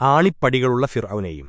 ആളിപ്പടികളുള്ള ഫിർഔനെയും